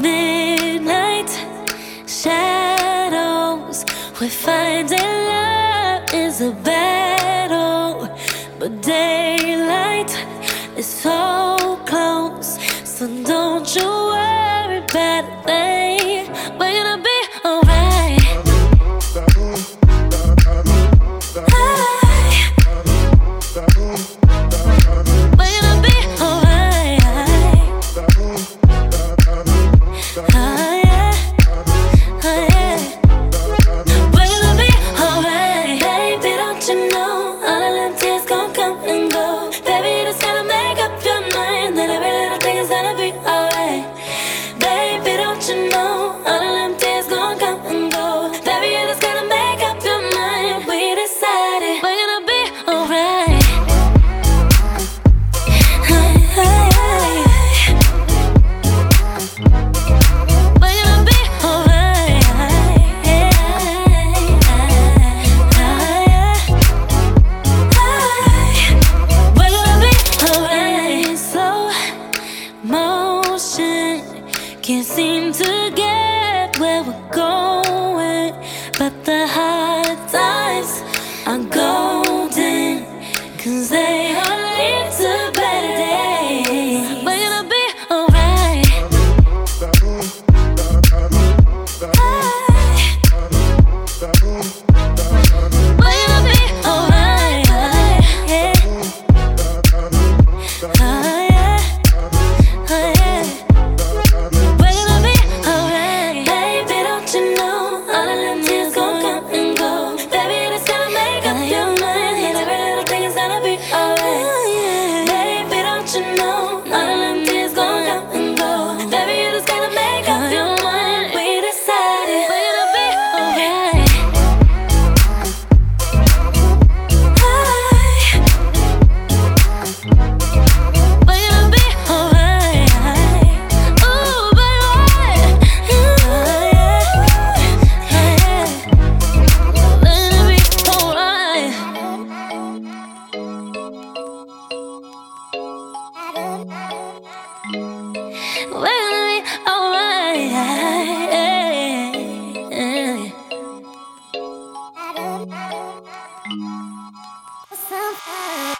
Midnight shadows. We're finding love is a battle, but daylight. can't seem to get emotional Sometimes.